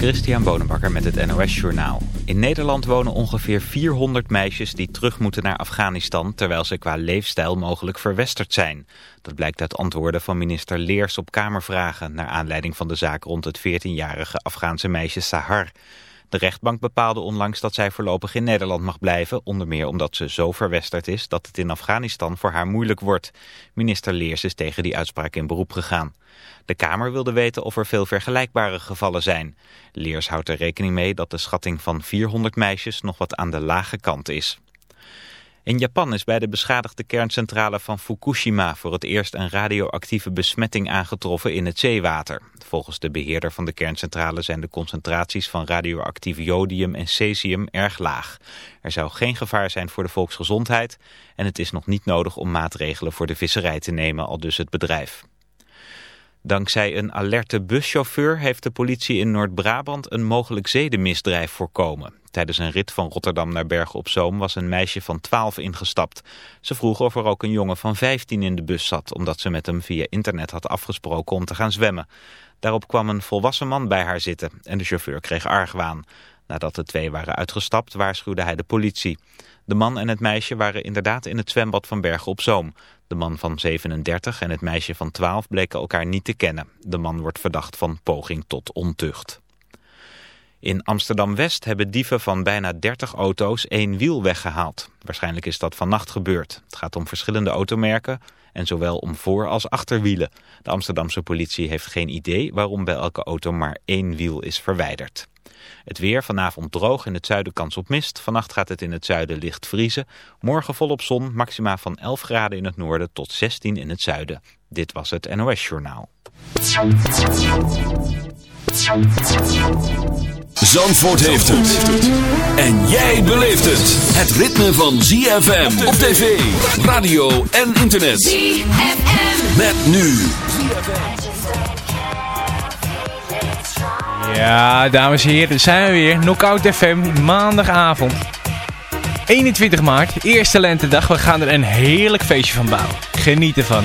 Christian Bonenbakker met het NOS Journaal. In Nederland wonen ongeveer 400 meisjes die terug moeten naar Afghanistan... terwijl ze qua leefstijl mogelijk verwesterd zijn. Dat blijkt uit antwoorden van minister Leers op Kamervragen... naar aanleiding van de zaak rond het 14-jarige Afghaanse meisje Sahar. De rechtbank bepaalde onlangs dat zij voorlopig in Nederland mag blijven... onder meer omdat ze zo verwesterd is dat het in Afghanistan voor haar moeilijk wordt. Minister Leers is tegen die uitspraak in beroep gegaan. De Kamer wilde weten of er veel vergelijkbare gevallen zijn. Leers houdt er rekening mee dat de schatting van 400 meisjes nog wat aan de lage kant is. In Japan is bij de beschadigde kerncentrale van Fukushima voor het eerst een radioactieve besmetting aangetroffen in het zeewater. Volgens de beheerder van de kerncentrale zijn de concentraties van radioactief jodium en cesium erg laag. Er zou geen gevaar zijn voor de volksgezondheid en het is nog niet nodig om maatregelen voor de visserij te nemen, al dus het bedrijf. Dankzij een alerte buschauffeur heeft de politie in Noord-Brabant een mogelijk zedenmisdrijf voorkomen. Tijdens een rit van Rotterdam naar Bergen op Zoom was een meisje van 12 ingestapt. Ze vroeg of er ook een jongen van 15 in de bus zat, omdat ze met hem via internet had afgesproken om te gaan zwemmen. Daarop kwam een volwassen man bij haar zitten en de chauffeur kreeg argwaan. Nadat de twee waren uitgestapt waarschuwde hij de politie. De man en het meisje waren inderdaad in het zwembad van Bergen op Zoom. De man van 37 en het meisje van 12 bleken elkaar niet te kennen. De man wordt verdacht van poging tot ontucht. In Amsterdam-West hebben dieven van bijna 30 auto's één wiel weggehaald. Waarschijnlijk is dat vannacht gebeurd. Het gaat om verschillende automerken en zowel om voor- als achterwielen. De Amsterdamse politie heeft geen idee waarom bij elke auto maar één wiel is verwijderd. Het weer vanavond droog, in het zuiden kans op mist. Vannacht gaat het in het zuiden licht vriezen. Morgen volop zon, maxima van 11 graden in het noorden tot 16 in het zuiden. Dit was het NOS Journaal. Zandvoort heeft het. En jij beleeft het. Het ritme van ZFM op tv, radio en internet. ZFM. Met nu. Ja, dames en heren, zijn we weer. Knockout FM, maandagavond. 21 maart, eerste lentedag. We gaan er een heerlijk feestje van bouwen. Geniet ervan.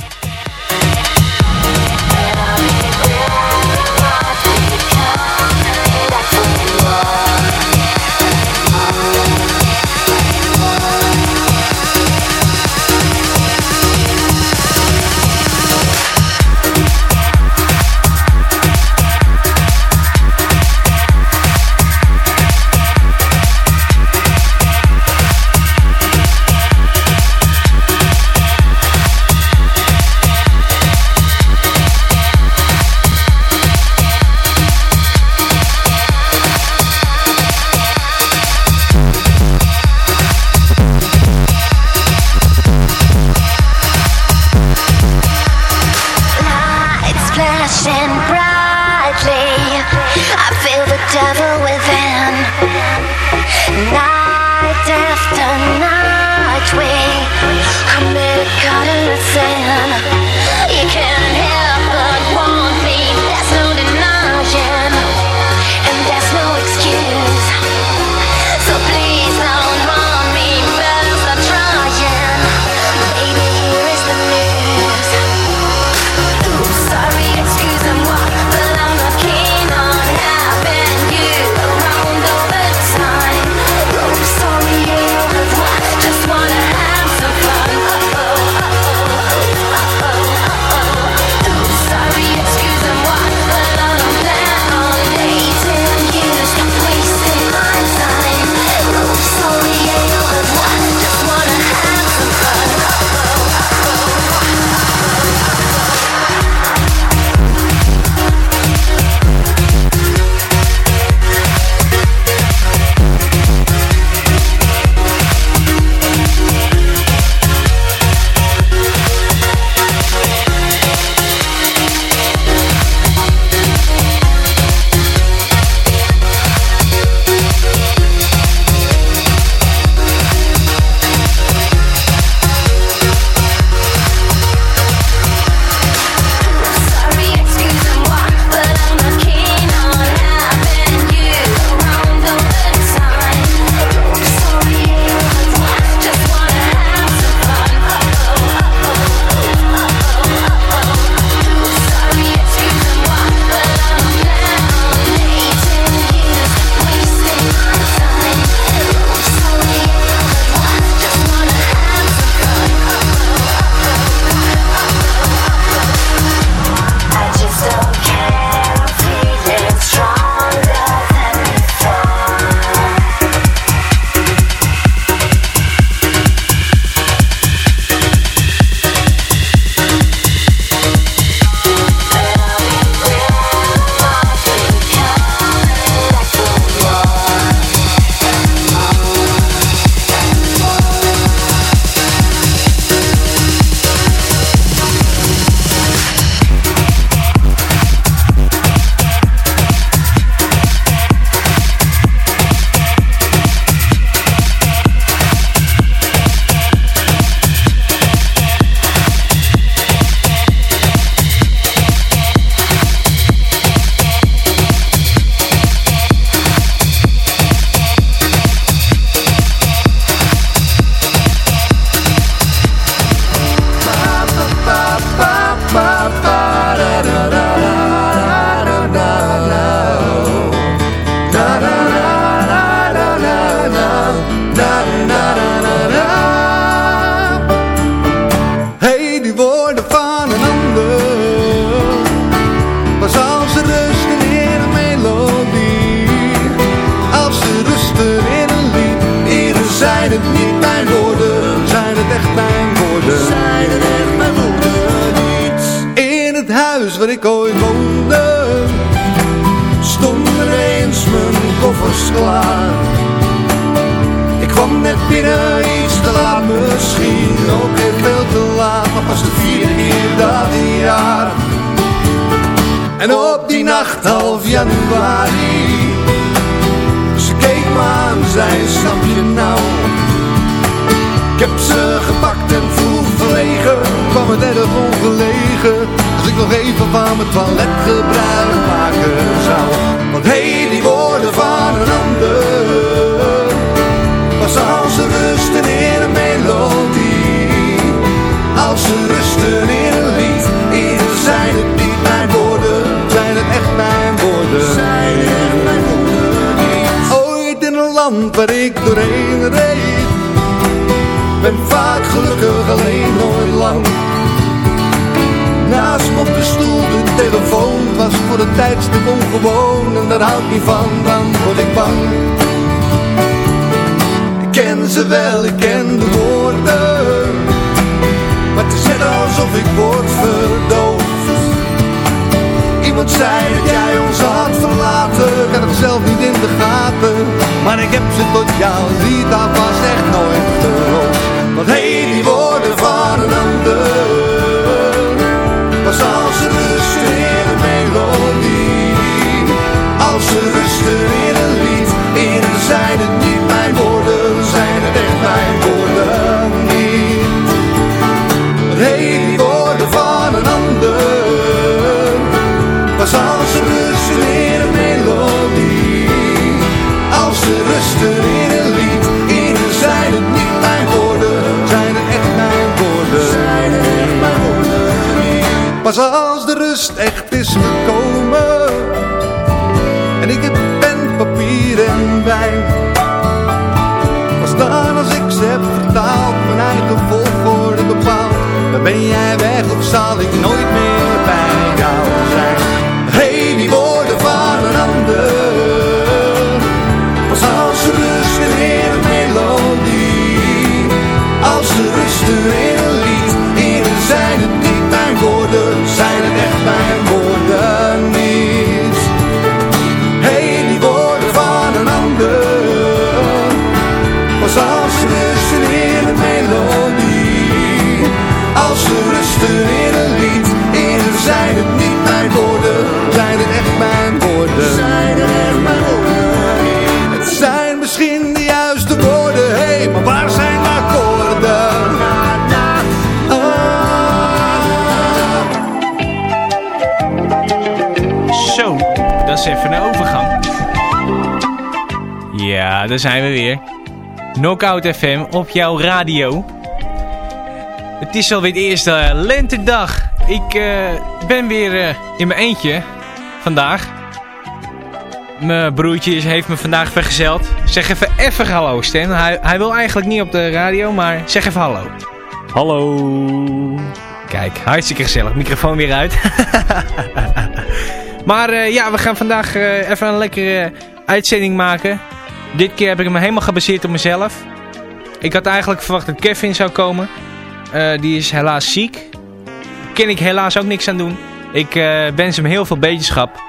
After night, we commit a sin. You even van mijn toilet gebruik maken zou. Want hé, hey, die woorden van een ander, was als ze rusten in een melodie, als ze rusten in een lied, zijn het niet mijn woorden, zijn het echt mijn woorden. Zijn echt mijn woorden. Ooit in een land waar ik doorheen reed ben vaak gelukkig telefoon was voor het tijdstip ongewoon en daar houd ik niet van, dan word ik bang. Ik ken ze wel, ik ken de woorden, maar het is alsof ik word verdoofd. Iemand zei dat jij ons had verlaten, ik had het zelf niet in de gaten, maar ik heb ze tot jou lied alvast echt nooit geloofd. Want hé, die woorden van een ander Was Ze rusten in een lied. Eerder zijn het niet mijn woorden Zijn het echt mijn woorden niet. Hey, die woorden van een ander. Was als ze rusten in een melodie. Als ze rusten in een lied. Eerder zijn het niet mijn woorden Pas als wijn. Dan als ik ze heb vertaald Mijn eigen volgorde bepaald Dan ben jij weg of zal ik nooit meer Knockout FM op jouw radio. Het is alweer de eerste lentedag. Ik eh, ben weer eh, in mijn eentje vandaag. Mijn broertje is- heeft me vandaag vergezeld. Zeg even even hallo Stan. Hij, hij wil eigenlijk niet op de radio, maar zeg even hallo. Hallo. Kijk, hartstikke gezellig. Microfoon weer uit. maar eh, ja, we gaan vandaag eh, even een lekkere uitzending maken. Dit keer heb ik hem helemaal gebaseerd op mezelf. Ik had eigenlijk verwacht dat Kevin zou komen. Eh, die is helaas ziek. Kan ik helaas ook niks aan doen. Ik eh, wens hem heel veel beterschap.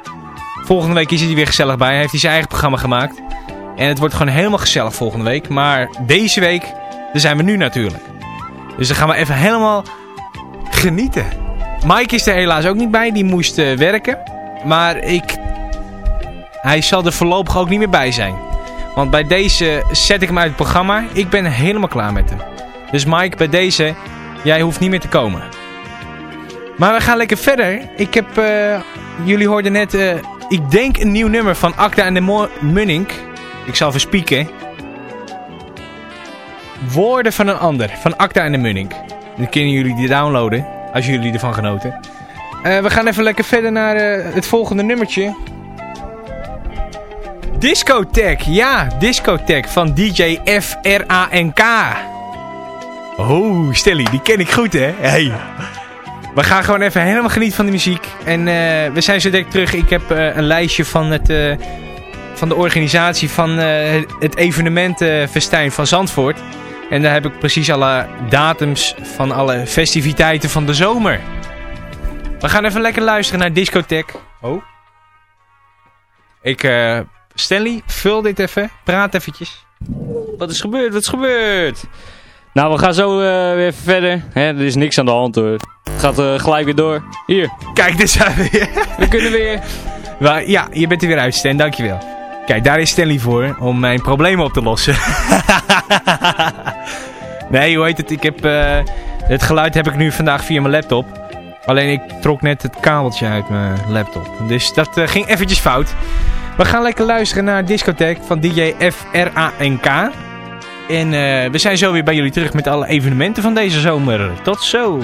Volgende week is hij er weer gezellig bij. Hij heeft hij zijn eigen programma gemaakt. En het wordt gewoon helemaal gezellig volgende week. Maar deze week, daar zijn we nu natuurlijk. Dus dan gaan we even helemaal genieten. Mike is er helaas ook niet bij. Die moest eh, werken. Maar ik... Hij zal er voorlopig ook niet meer bij zijn. Want bij deze zet ik hem uit het programma. Ik ben helemaal klaar met hem. Dus Mike, bij deze... Jij hoeft niet meer te komen. Maar we gaan lekker verder. Ik heb... eh, jullie hoorden net... eh, ik denk een nieuw nummer van Acta en de Munnik. Ik zal even spieken. Woorden van een ander. Van Acta en de Munnik. Dan kunnen jullie die downloaden. Als jullie ervan genoten. Eh, we gaan even lekker verder naar het volgende nummertje. Discotech, ja, Discotech van DJ FRANK. Oh, Stelly, die ken ik goed, hè? Hey. We gaan gewoon even helemaal genieten van de muziek. En eh, we zijn zo direct terug. Ik heb eh, een lijstje van, het, eh, van de organisatie van het evenementenfestijn van Zandvoort. En daar heb ik precies alle datums van alle festiviteiten van de zomer. We gaan even lekker luisteren naar Discotech. Oh. Ik Stanley, vul dit even. Praat eventjes. Wat is gebeurd? Wat is gebeurd? Nou, we gaan zo eh, weer verder. Hè, er is niks aan de hand hoor. Het gaat eh, gelijk weer door. Hier. Kijk, dit zijn we weer. we kunnen weer. Ja, je bent er weer uit Stan, dankjewel. Kijk, daar is Stanley voor om mijn problemen op te lossen. nee, hoe heet het? Ik heb, eh, het geluid heb ik nu vandaag via mijn laptop. Alleen ik trok net het kabeltje uit mijn laptop. Dus dat ging eventjes fout. We gaan lekker luisteren naar discotheek van DJ FRANK. En eh, we zijn zo weer bij jullie terug met alle evenementen van deze zomer. Tot zo!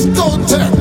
just don't tell.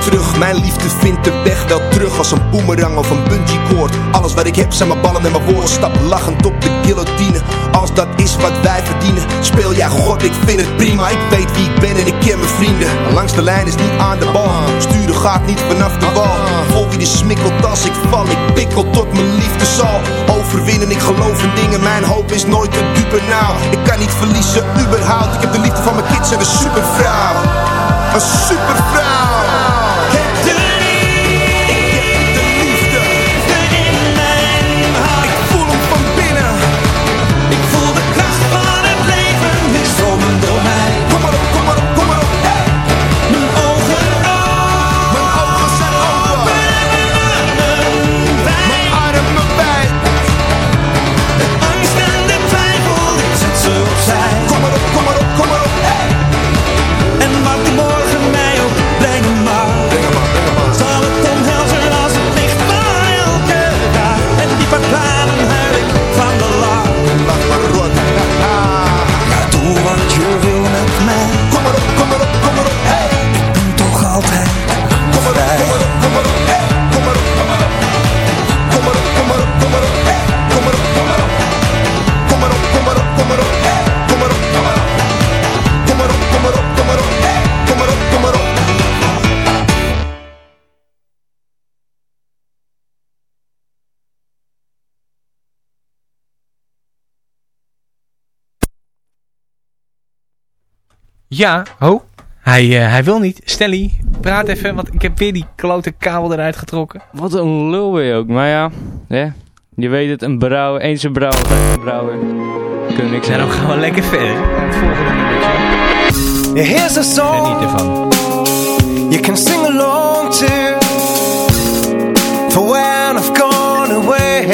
Terug. Mijn liefde vindt de weg wel terug als een boemerang of een bungee cord. Alles wat ik heb zijn mijn ballen en mijn woorden. Stap lachend op de guillotine. Als dat is wat wij verdienen. Speel jij God, ik vind het prima. Ik weet wie ik ben en ik ken mijn vrienden. Langs de lijn is niet aan de bal. Sturen gaat niet vanaf de wal. Vol wie de smikkelt als ik val. Ik pikkel tot mijn liefde zal overwinnen. Ik geloof in dingen. Mijn hoop is nooit te dupe nou. Ik kan niet verliezen, überhaupt. Ik heb de liefde van mijn kids en een supervrouw. Een supervrouw. Ja, ho. Hij, eh, hij wil niet. Stelly, praat even, want ik heb weer die klote kabel eruit getrokken. Wat een lul ben je ook. Maar ja, hè? je weet het, een brouwer, eens een brouwer, een brouwer. Kunnen we niks En aan dan gaan we lekker verder. Het volgende nummertje. Here's a song Geniet ervan. you can sing along to For when I've gone away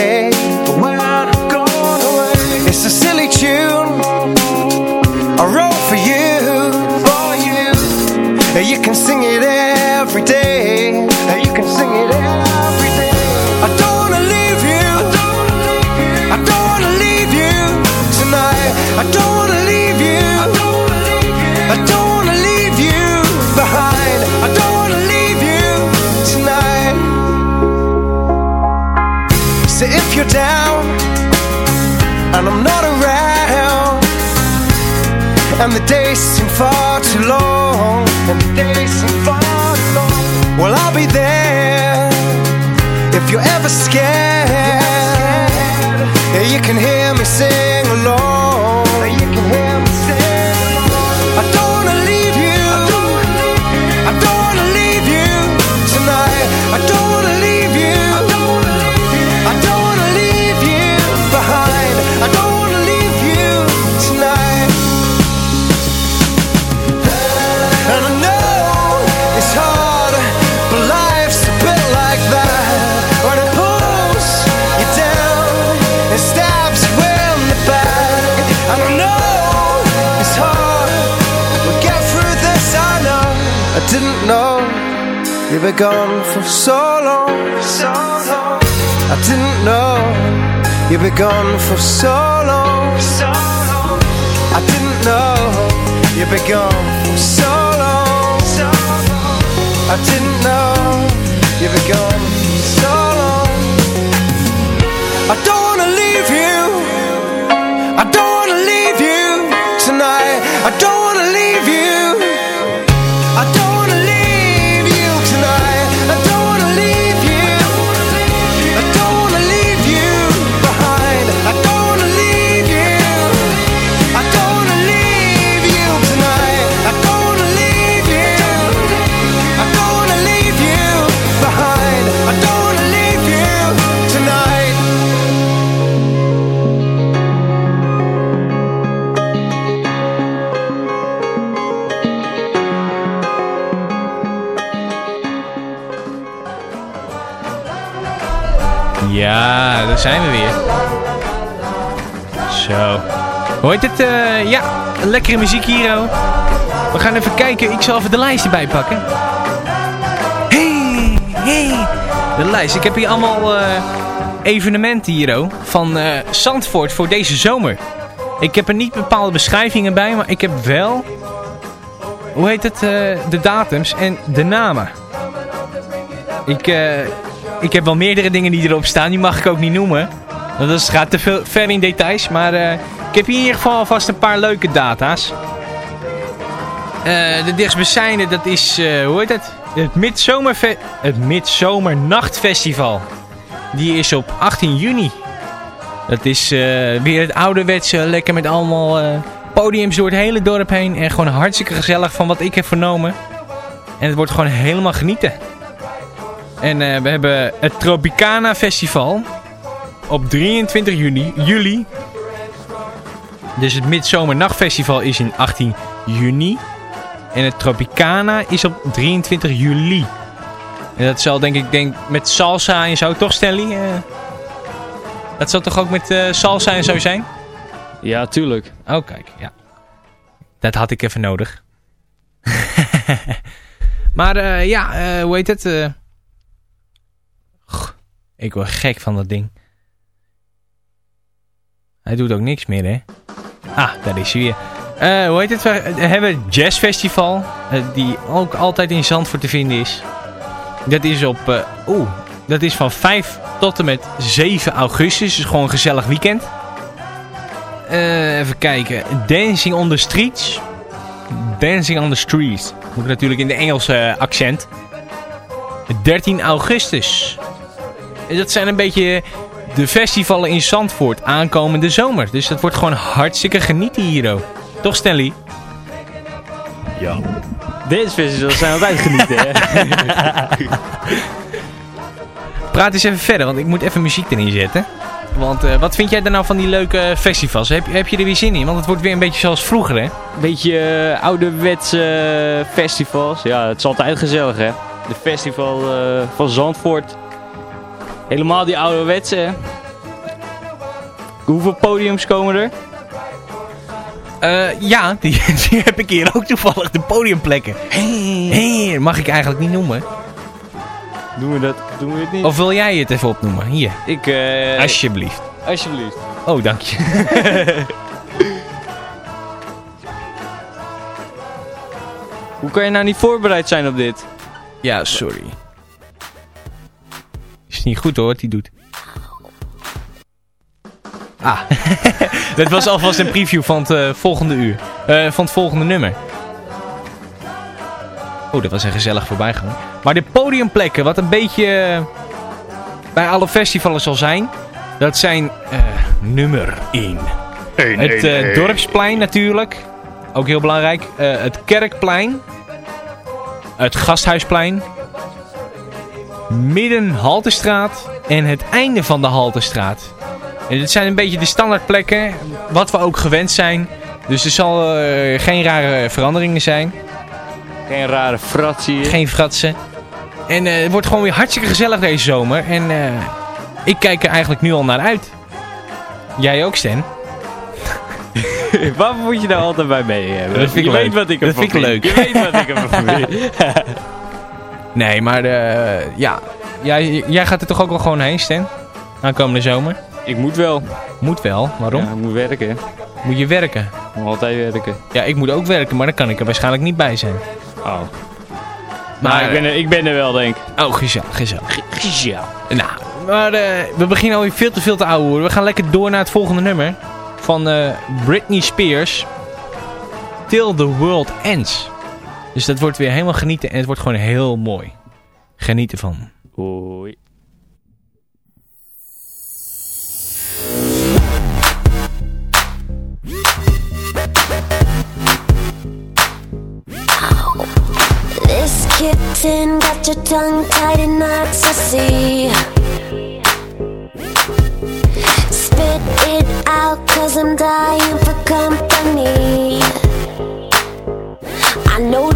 You can sing it every day. You can sing it every day. I don't wanna leave you. I don't wanna leave you tonight. I don't wanna leave you. I don't wanna leave you behind. I don't wanna leave you tonight. So if you're down and I'm not around, and the days seem far too long, never scared. You were gone for so long. So long. I didn't know you were gone for so long. So long. I didn't know you'd be gone for so long. So long. I didn't know you'd be gone for so long. I don't wanna leave you. I don't wanna leave you tonight. I don't zijn we weer. Zo. Hoe heet het? eh, ja, lekkere muziek hier. oh. We gaan even kijken. Ik zal even de lijst erbij pakken. Hey, hey. De lijst. Ik heb hier allemaal eh, evenementen hier oh, van eh, Zandvoort voor deze zomer. Ik heb er niet bepaalde beschrijvingen bij, maar ik heb wel... Hoe heet het? de datums en de namen. Ik, ik heb wel meerdere dingen die erop staan. Die mag ik ook niet noemen. Dat gaat te veel, ver in details. Maar eh, ik heb hier in ieder geval alvast een paar leuke data's. Eh, de dichtstbijzijnde, dat is, eh, hoe heet het? Het, Midzomerfe het Midzomernachtfestival. Die is op 18 juni. Dat is weer het ouderwetse, lekker met allemaal podiums door het hele dorp heen. En gewoon hartstikke gezellig van wat ik heb vernomen. En het wordt gewoon helemaal genieten. En eh, we hebben het Tropicana Festival op 23 juni, juli. Dus het Midzomernachtfestival is in 18 juni. En het Tropicana is op 23 juli. En dat zal denk ik denk, met salsa en zo toch, Stanley? Eh, dat zal toch ook met eh, salsa en zo zijn? Ja, tuurlijk. Oh, kijk, ja. Dat had ik even nodig. maar ja, hoe heet het? Ik word gek van dat ding. Hij doet ook niks meer, hè? Ah, daar is hij weer. Eh, hoe heet het? We hebben het Jazz Festival. eh, die ook altijd in Zandvoort te vinden is. Dat is op... eh, Oeh, dat is van 5 tot en met 7 augustus. Dus gewoon een gezellig weekend. Even kijken. Dancing on the Streets. Dancing on the Streets. Moet natuurlijk in de Engelse accent. 13 augustus. En Dat zijn een beetje de festivalen in Zandvoort aankomende zomer. Dus dat wordt gewoon hartstikke genieten hier ook. Toch Stanley? Ja. Deze festivals zijn altijd genieten, hè? Praat eens even verder, want ik moet even muziek erin zetten. Want eh, wat vind jij er nou van die leuke festivals? Heb, heb je er weer zin in? Want het wordt weer een beetje zoals vroeger, hè? Beetje eh, ouderwetse festivals. Ja, het is altijd gezellig, hè? De festival eh, van Zandvoort. Helemaal die ouderwetse. Hoeveel podiums komen er? Eh, ja, die, die heb ik hier ook toevallig, de podiumplekken. Hey, mag ik eigenlijk niet noemen. Doen we dat? Doen we het niet? Of wil jij het even opnoemen? Hier, ik, eh alsjeblieft. alsjeblieft. Oh, dank je. Hoe kan je nou niet voorbereid zijn op dit? Ja, sorry. Niet goed hoor, wat hij doet. Ah, dat was alvast een preview van het eh, volgende uur. Eh, van het volgende nummer. Oh, dat was een gezellig voorbijgang. Maar de podiumplekken, wat een beetje eh, bij alle festivals zal zijn. Dat zijn nummer 1. Het dorpsplein natuurlijk. Ook heel belangrijk. Het kerkplein. Het gasthuisplein. Midden Haltestraat. En het einde van de Haltestraat. En dit zijn een beetje de standaardplekken. Wat we ook gewend zijn. Dus er zal eh, geen rare veranderingen zijn. Geen rare fratsie. Geen fratsen. En eh, het wordt gewoon weer hartstikke gezellig deze zomer. En eh, ik kijk er eigenlijk nu al naar uit. Jij ook, Stan? Waar moet je nou altijd bij mee hebben? Dat vind ik je leuk. weet wat ik Dat ervan vind ik leuk. Je weet wat ik ervan vind. Nee, maar eh, ja. Jij, jij gaat er toch ook wel gewoon heen, Stan? Aankomende zomer? Ik moet wel. Moet wel. Waarom? Ja, ik moet werken. Moet je werken? Ik moet altijd werken. Ja, ik moet ook werken, maar dan kan ik er waarschijnlijk niet bij zijn. Oh. Maar ik ben, er, ik ben er wel, denk ik. Oh, gezellig, gezellig. Ja. Nou, maar eh, we beginnen alweer veel te veel te ouwe hoor. We gaan lekker door naar het volgende nummer. Van eh, Britney Spears. Till the World Ends. Dus dat wordt weer helemaal genieten en het wordt gewoon heel mooi. Geniet ervan. Hoi. This kitten got your tongue tied in knots, I see. Spit it out, cause I'm dying for company. I you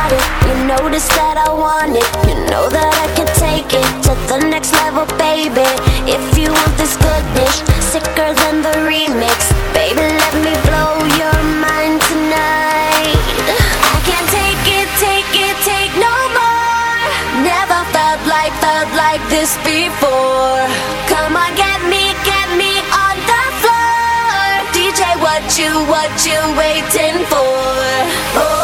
got it, you notice that I want it. You know that I can take it to the next level, baby. If you want this goodness, sicker than the remix, baby, let me blow your mind tonight. I can't take it, take it, take no more. Never felt like, felt like this before. Come on, get me, get me on the floor. DJ, what you, what you waiting for? Oh.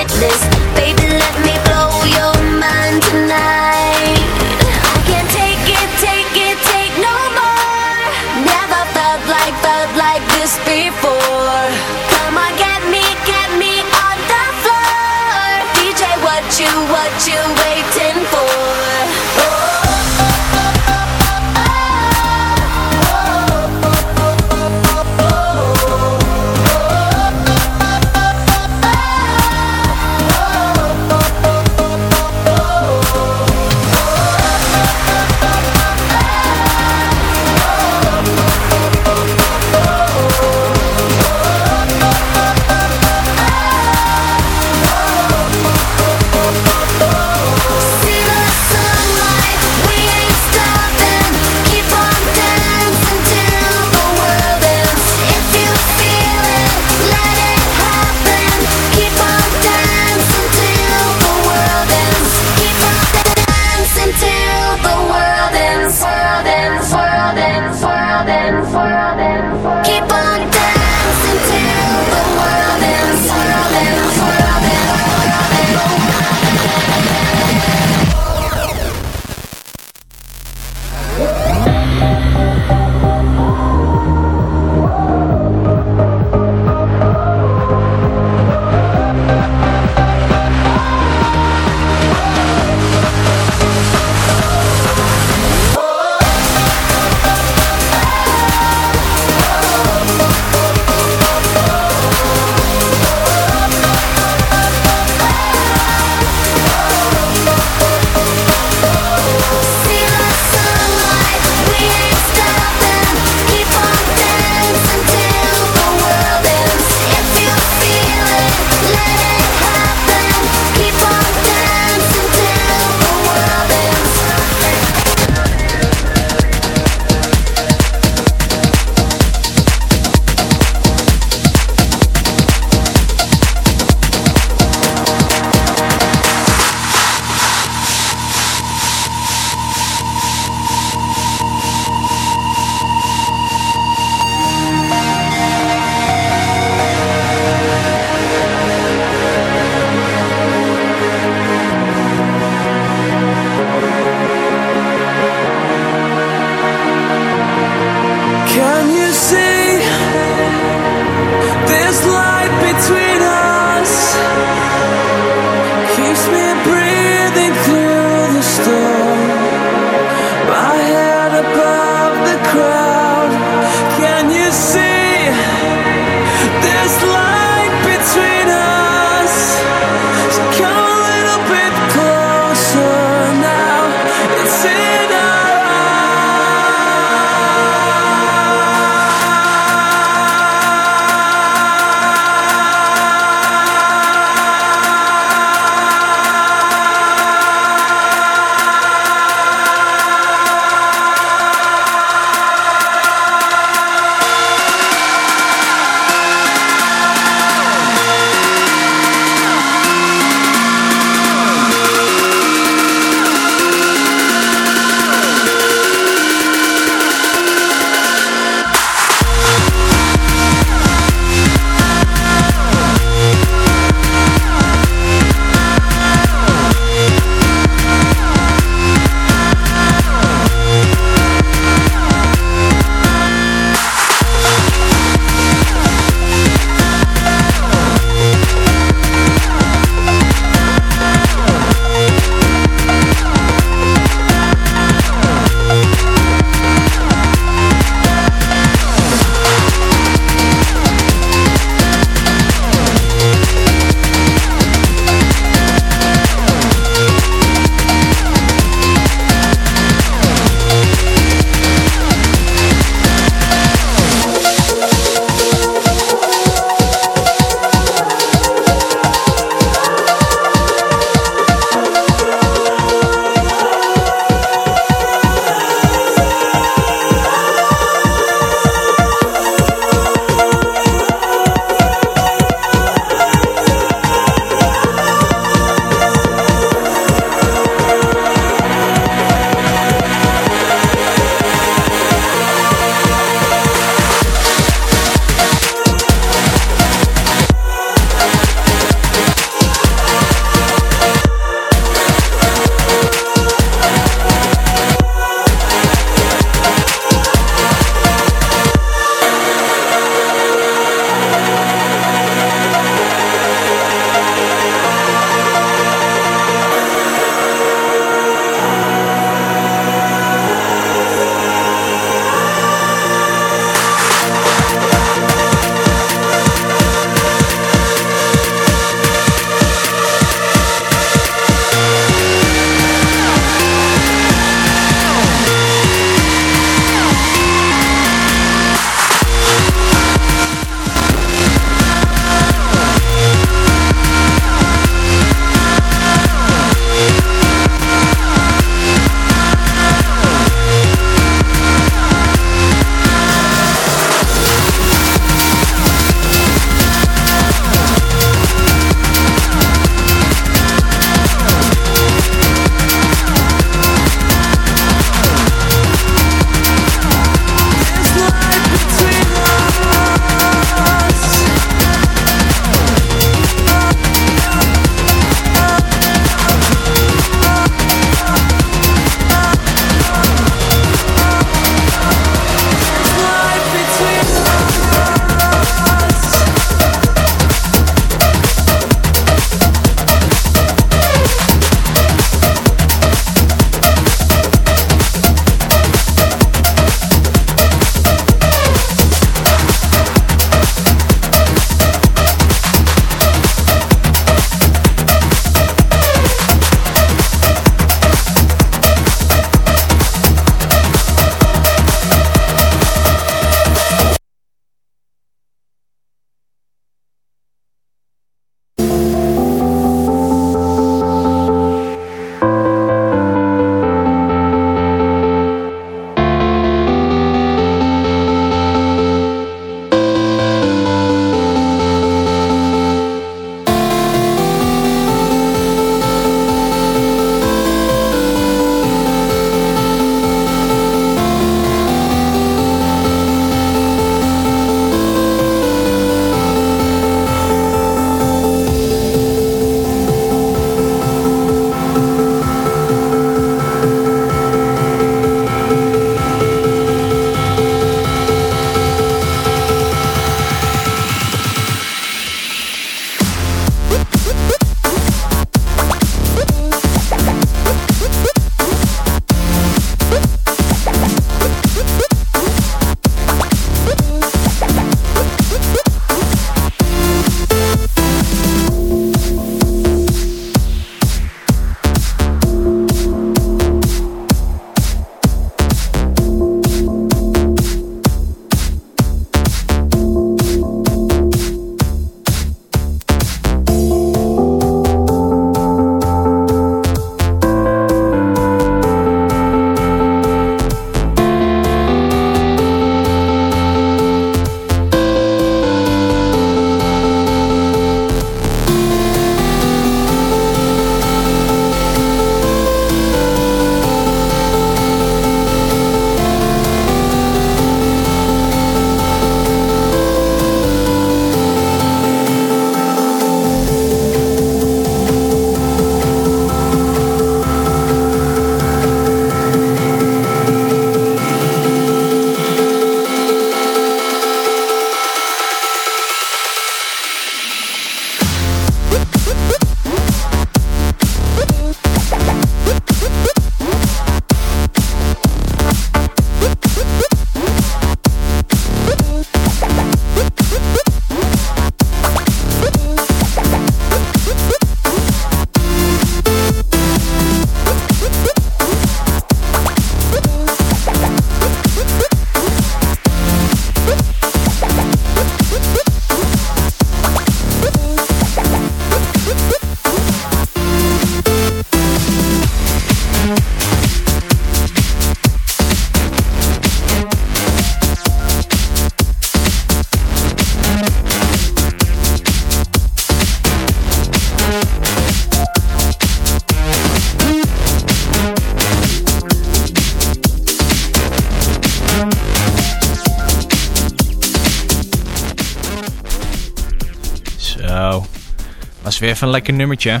Weer even een lekker nummertje.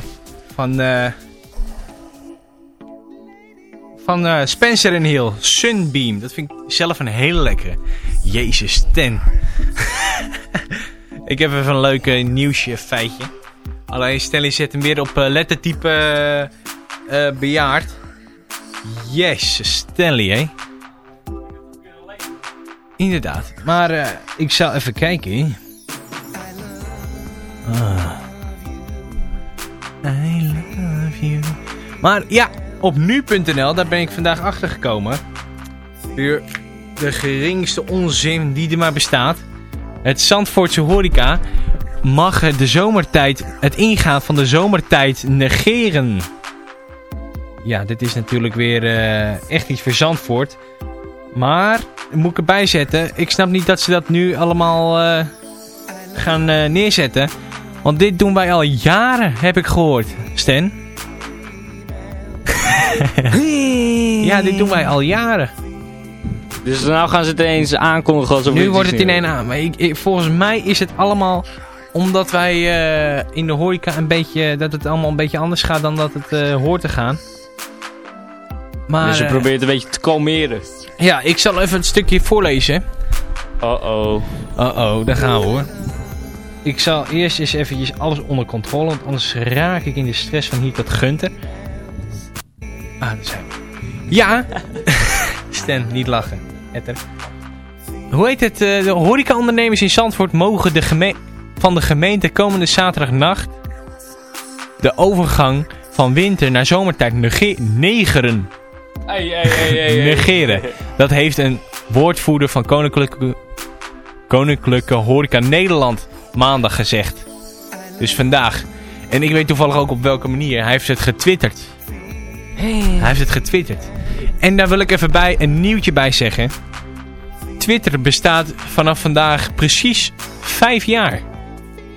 Van, eh van eh, Spencer en Hill. Sunbeam. Dat vind ik zelf een hele lekkere. Jezus, Stan. ik heb even een leuk eh, nieuwsje, feitje. Alleen Stanley zet hem weer op lettertype bejaard. Jezus, Stanley, hè? Inderdaad. Maar ik zal even kijken. Ah. I love you. Maar ja, op nu.nl, daar ben ik vandaag achter gekomen. Weer de geringste onzin die er maar bestaat. Het Zandvoortse horeca mag de zomertijd, het ingaan van de zomertijd negeren. Ja, dit is natuurlijk weer eh, echt iets voor Zandvoort. Maar, moet ik erbij zetten, ik snap niet dat ze dat nu allemaal eh, gaan eh, neerzetten. Want dit doen wij al jaren, heb ik gehoord. Stan? ja, dit doen wij al jaren. Dus nou gaan ze het ineens aankondigen alsof Nu wordt het in één aan. Maar ik, ik- volgens mij is het allemaal omdat wij eh, in de horeca een beetje... Dat het allemaal een beetje anders gaat dan dat het eh, hoort te gaan. Maar Dus ze eh, probeert een beetje te kalmeren. ja, ik zal even het stukje voorlezen. Oh-oh. Oh-oh, daar gaan we hoor. Ik zal eerst eens eventjes alles onder controle, want anders raak ik in de stress van hier tot Gunter. Ah, daar zijn we. Ja! Stan, niet lachen. Etter. Hoe heet het? eh, De horecaondernemers in Zandvoort mogen de geme van de gemeente komende zaterdagnacht de overgang van winter naar zomertijd nege negeren. Negeren. Dat heeft een woordvoerder van Koninklijke, Koninklijke Horeca Nederland maandag gezegd. Dus vandaag. En ik weet toevallig ook op welke manier. Hij heeft het getwitterd. Hij heeft het getwitterd. En daar wil ik even bij een nieuwtje bij zeggen. Twitter bestaat vanaf vandaag precies vijf jaar.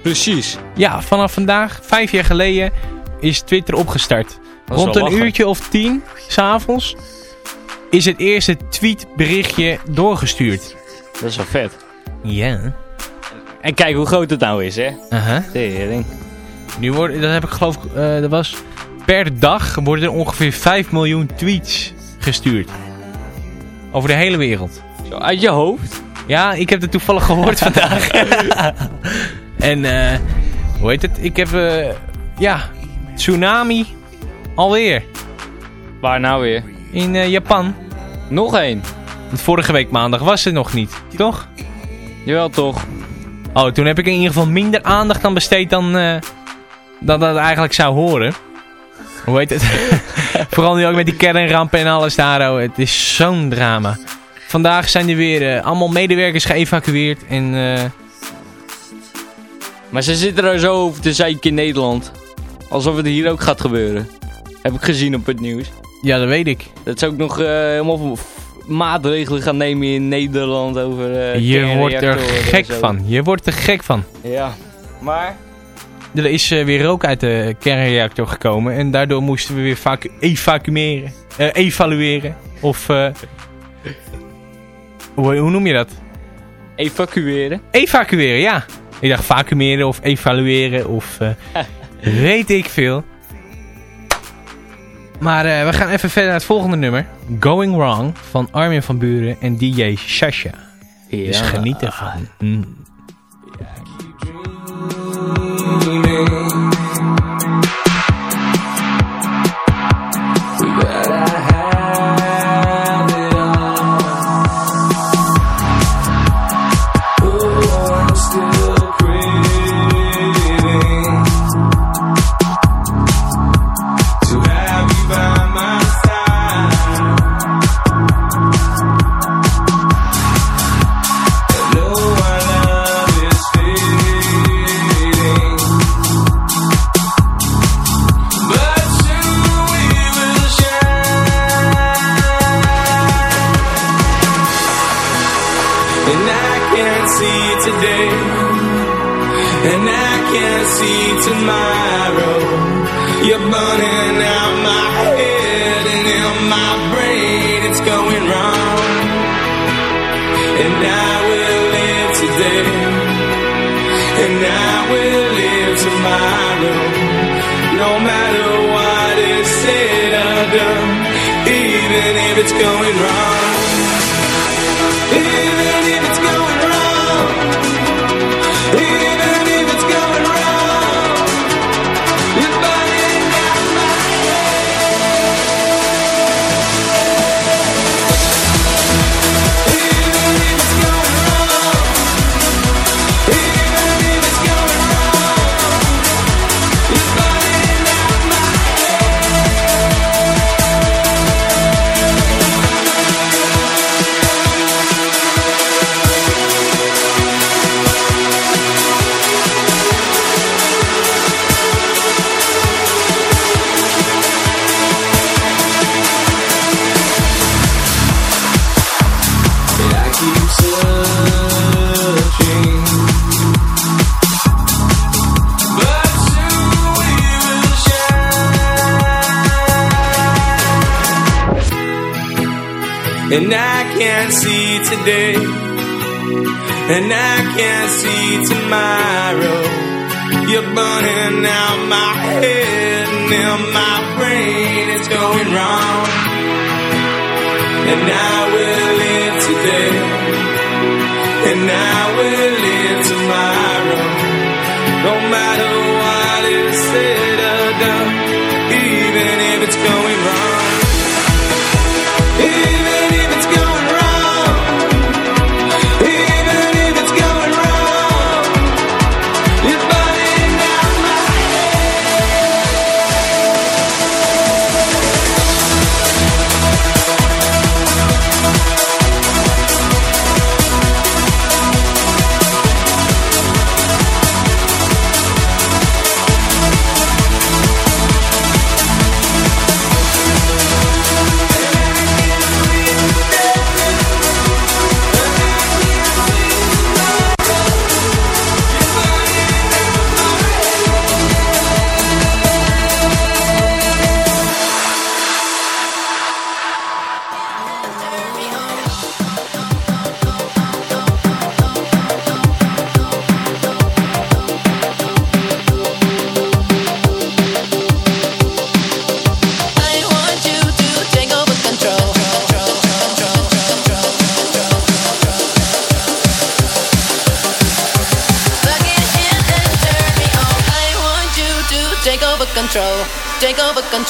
Precies. Ja, vanaf vandaag, vijf jaar geleden, is Twitter opgestart. Rond een lachen. uurtje of tien, s'avonds, is het eerste tweetberichtje doorgestuurd. Dat is wel vet. Ja. En kijk hoe groot het nou is, hè. Aha. Tering. Nu wordt, dat heb ik geloof ik, eh, dat was per dag worden er ongeveer 5 miljoen tweets gestuurd. Over de hele wereld. Zo, uit je hoofd? Ja, ik heb het toevallig gehoord vandaag. en, eh, hoe heet het? Ik heb, eh, ja, tsunami alweer Waar nou weer? in Japan. Nog één. Want vorige week maandag was het nog niet, toch? Jawel toch. Oh, toen heb ik in ieder geval minder aandacht aan besteed dan, dan dat eigenlijk zou horen. Hoe heet het? Vooral nu ook met die kernrampen en alles daar. Oh, het is zo'n drama. Vandaag zijn er weer eh, allemaal medewerkers geëvacueerd. En eh, Maar ze zitten er zo over te zeiken in Nederland. Alsof het hier ook gaat gebeuren. Heb ik gezien op het nieuws. ja, dat weet ik. Dat ze ook nog helemaal maatregelen gaan nemen in Nederland over eh Je wordt er gek van. Je wordt er gek van. Ja. Maar? Er is eh, weer rook uit de kernreactor gekomen. En daardoor moesten we weer vacu- evacueren. eh, evalueren. Of... hoe, hoe noem je dat? Evacueren. Evacueren, ja. Ik dacht vacuumeren of evalueren of weet ik veel. Maar eh, we gaan even verder naar het volgende nummer. Going Wrong van Armin van Buren en DJ Shasha. Dus geniet ervan. Mm.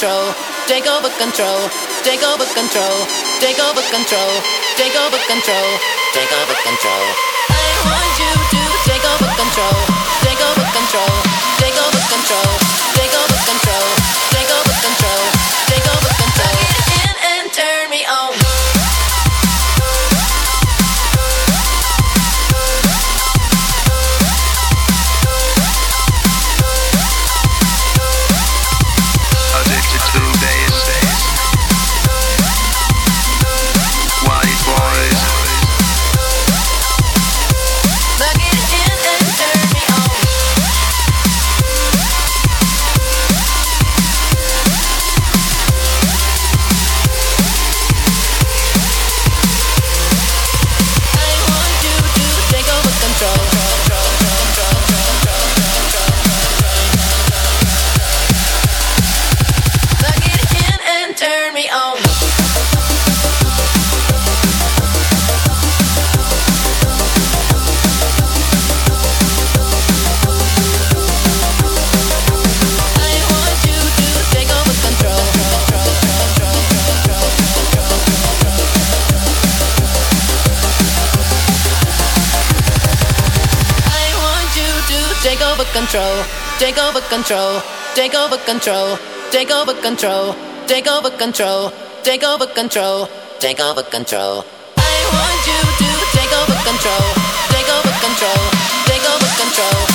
control, take over control, take over control, take over control, take over control, take over control. I want you to take over control. control, take over control, take over control, take over control, take over control, take over control, take over control. I want you to take over control, take over control, take over control.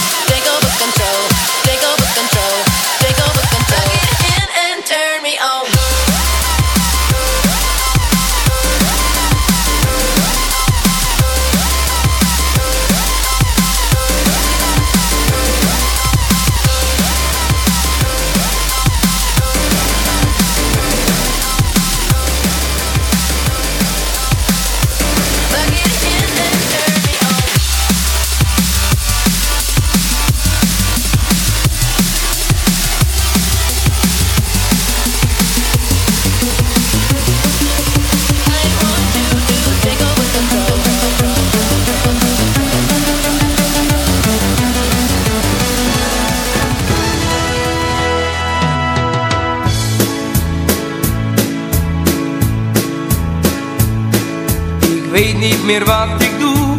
Niet meer wat ik doe.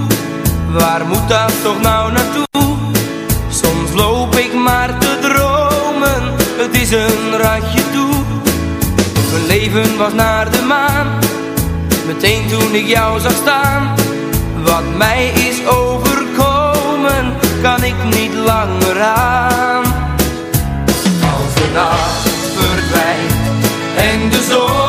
Waar moet dat toch nou naartoe? Soms loop ik maar te dromen, het is een ratje toe. Mijn leven was naar de maan, meteen toen ik jou zag staan. Wat mij is overkomen, kan ik niet langer aan. Als de nacht verdwijnt en de zon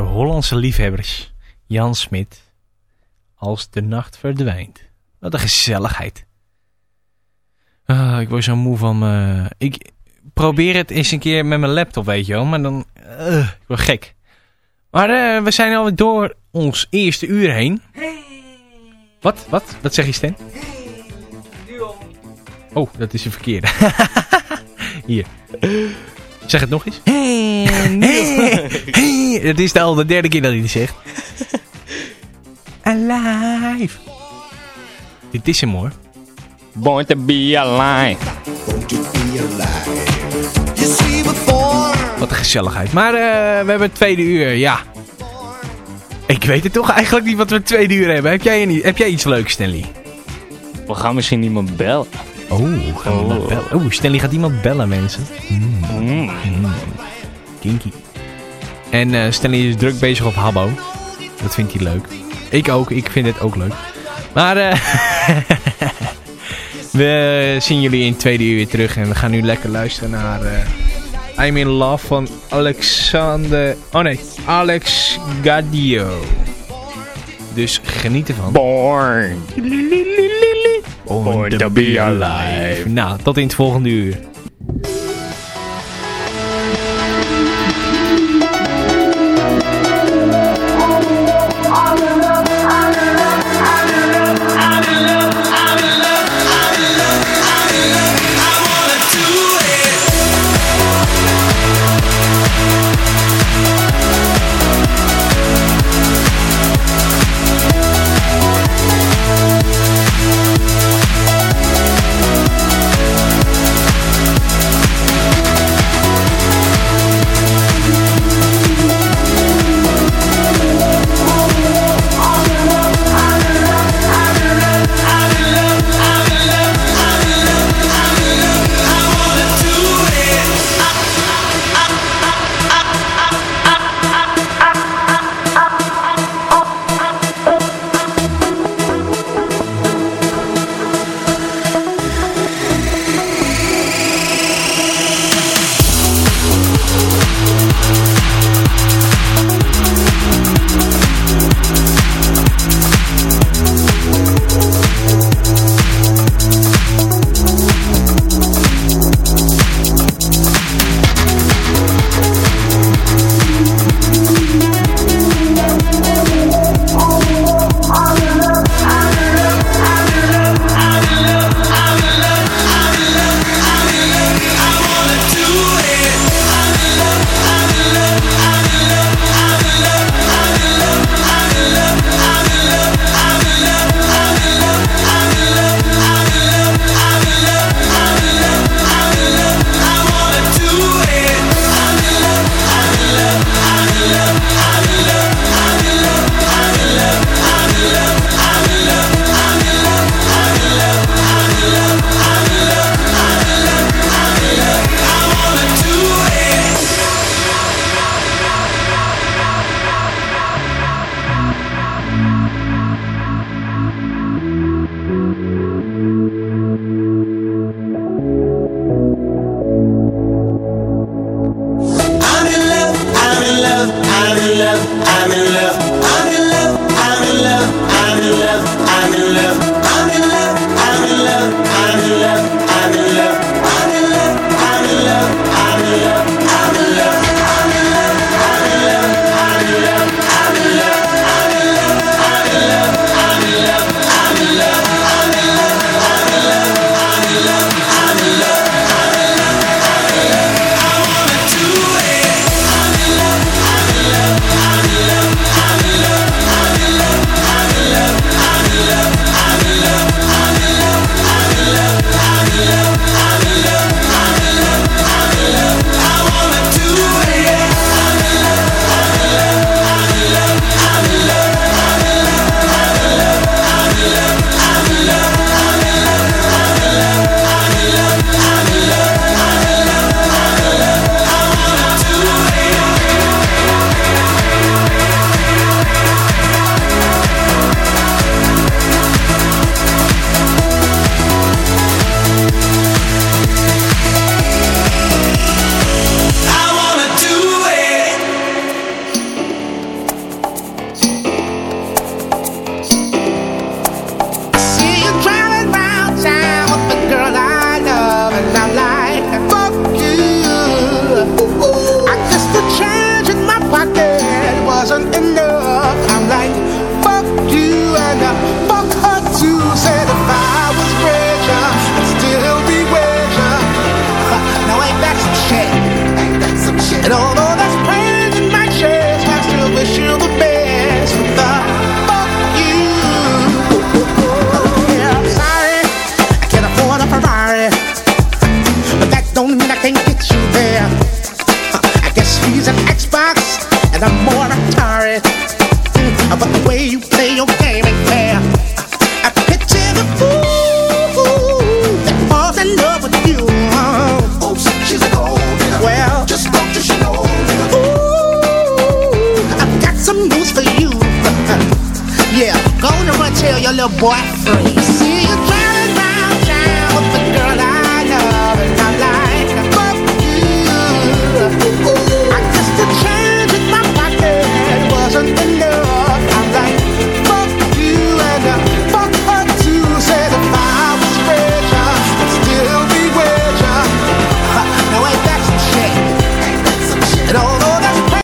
onze Hollandse liefhebbers. Jan Smit. Als de nacht verdwijnt. Wat een gezelligheid. Ah, ik word zo moe van me. Ik probeer het eens een keer met mijn laptop, weet je wel. Maar dan... eh, ik word gek. Maar eh, we zijn alweer door ons eerste uur heen. Wat? Wat? Wat zeg je, Stan? Oh, dat is een verkeerde. Hier. Zeg het nog eens. Hey, hey, Het is al de derde keer dat hij het zegt. Alive. Dit is hem hoor. Born to be alive. Wat een gezelligheid. Maar eh, we hebben het tweede uur, ja. Ik weet het toch eigenlijk niet wat we het tweede uur hebben. Heb jij, niet, heb jij iets leuks, Stanley? We gaan misschien iemand bellen. Oh, gaan we Oh. bellen? Oh, Stanley gaat iemand bellen, mensen. Mm. Mm. Kinky. En eh, Stanley is druk bezig op Habbo. Dat vindt hij leuk. Ik ook, ik vind het ook leuk. Maar eh, we zien jullie in tweede uur weer terug. En we gaan nu lekker luisteren naar eh, I'm in Love van Alexander... Oh nee, Alex Gadio. Dus geniet ervan. Born. Born to be alive. Nou, tot in het volgende uur.